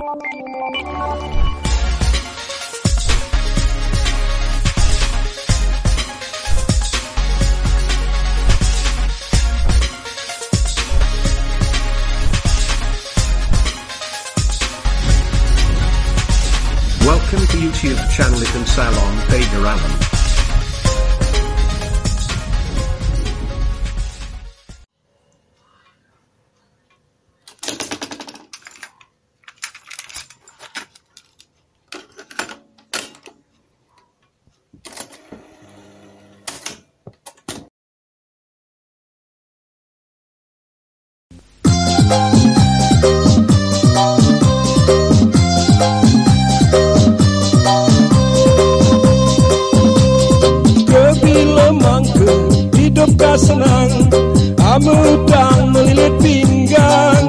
Welcome to YouTube channel Ikan Salon Pager Allen. Kah senang Amutang melilit pinggang.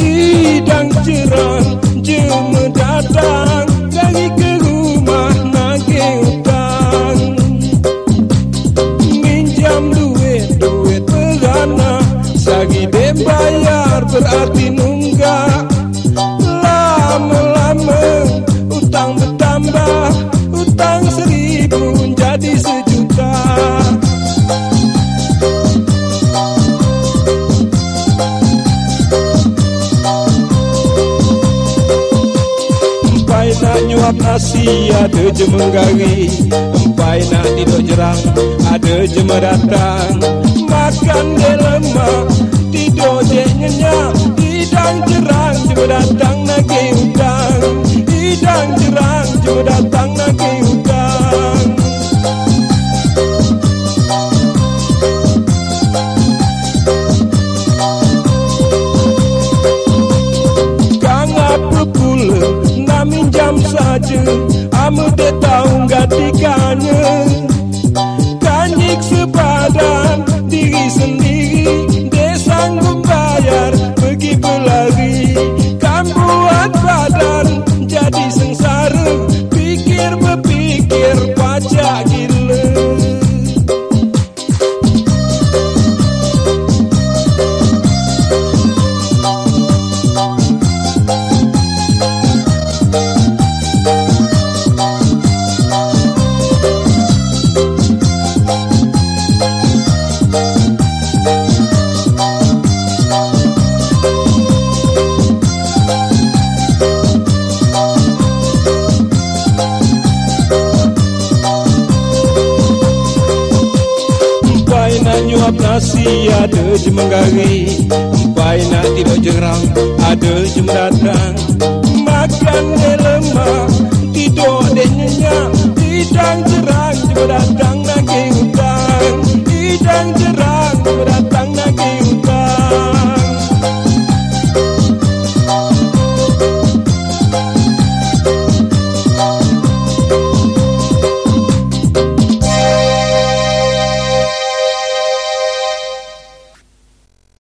Hidang cerang jeme datang Dari ke rumah nage utang. Minjam duit, duit berana Sagi dem bayar berarti nunggak Lama-lama utang bertambah Utang seribu jadi sejuta nak nyuap nasi ada je menggari Empai nak tidur jerang ada je datang Makan dia lemak tidur je nyenyak. Hidang jerang saja Amu tetangga tiganya Paplasi ada je menggari Empai nak tiba jerang ada je mendatang Makan dia lemah Tidur dia nyenyak Hidang jerang je mendatang lagi hutang Hidang jerang.